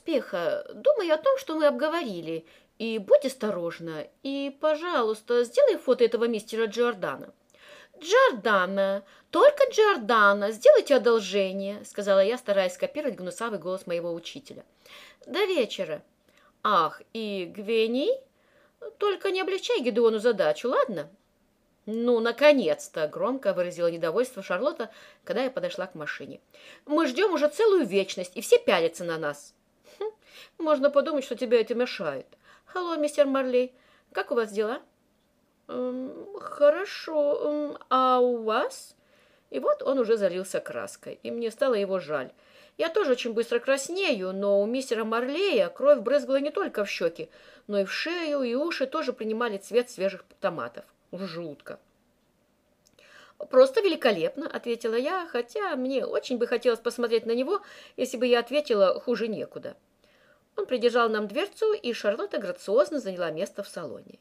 успеха. Думай о том, что мы обговорили. И будь осторожна. И, пожалуйста, сделай фото этого мистера Джордана. «Джордана! Только Джордана! Сделайте одолжение!» сказала я, стараясь скопировать гнусавый голос моего учителя. «До вечера!» «Ах, и Гвени? Только не облегчай Гедеону задачу, ладно?» «Ну, наконец-то!» — громко выразила недовольство Шарлотта, когда я подошла к машине. «Мы ждем уже целую вечность, и все пялятся на нас». «Можно подумать, что тебе это мешает. Халло, мистер Марлей, как у вас дела?» эм, «Хорошо. Эм, а у вас?» И вот он уже залился краской, и мне стало его жаль. Я тоже очень быстро краснею, но у мистера Марлея кровь брызгала не только в щеки, но и в шею, и уши тоже принимали цвет свежих томатов. Жутко. «Просто великолепно», — ответила я, хотя мне очень бы хотелось посмотреть на него, если бы я ответила «хуже некуда». Он придержал нам дверцу, и Шарлотта грациозно заняла место в салоне.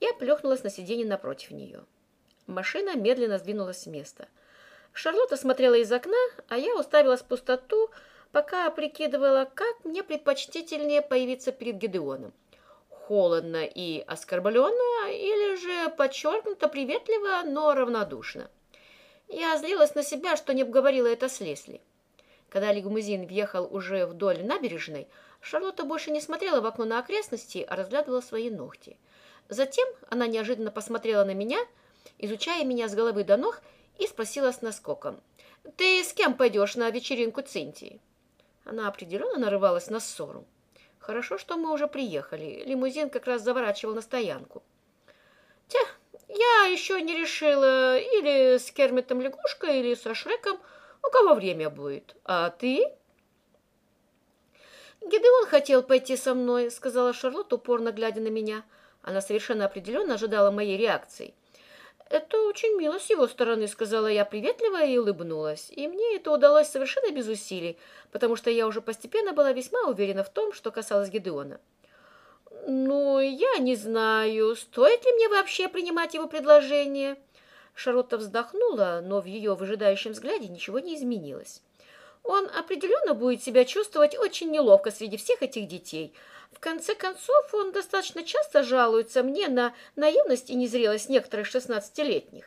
Я плюхнулась на сиденье напротив нее. Машина медленно сдвинулась с места. Шарлотта смотрела из окна, а я уставилась в пустоту, пока прикидывала, как мне предпочтительнее появиться перед Гедеоном холодно и оскорбленно, или же подчеркнуто приветливо, но равнодушно. Я злилась на себя, что не обговорила это с Лесли. Когда лимузин въехал уже вдоль набережной, Шарлотта больше не смотрела в окно на окрестности, а разглядывала свои ногти. Затем она неожиданно посмотрела на меня, изучая меня с головы до ног, и спросила с наскоком. «Ты с кем пойдешь на вечеринку Цинтии?» Она определенно нарывалась на ссору. Хорошо, что мы уже приехали. Лимузин как раз заворачивал на стоянку. Тя, я еще не решила, или с Кермитом лягушкой, или со Шреком. У кого время будет? А ты? Гидеон хотел пойти со мной, сказала Шарлотта, упорно глядя на меня. Она совершенно определенно ожидала моей реакции. «Это очень мило с его стороны», — сказала я приветливо и улыбнулась. И мне это удалось совершенно без усилий, потому что я уже постепенно была весьма уверена в том, что касалось Гедеона. «Ну, я не знаю, стоит ли мне вообще принимать его предложение?» Шарлотта вздохнула, но в ее выжидающем взгляде ничего не изменилось. «Он определенно будет себя чувствовать очень неловко среди всех этих детей», в конце концов, он достаточно часто жалуется мне на наивность и незрелость некоторых шестнадцатилетних.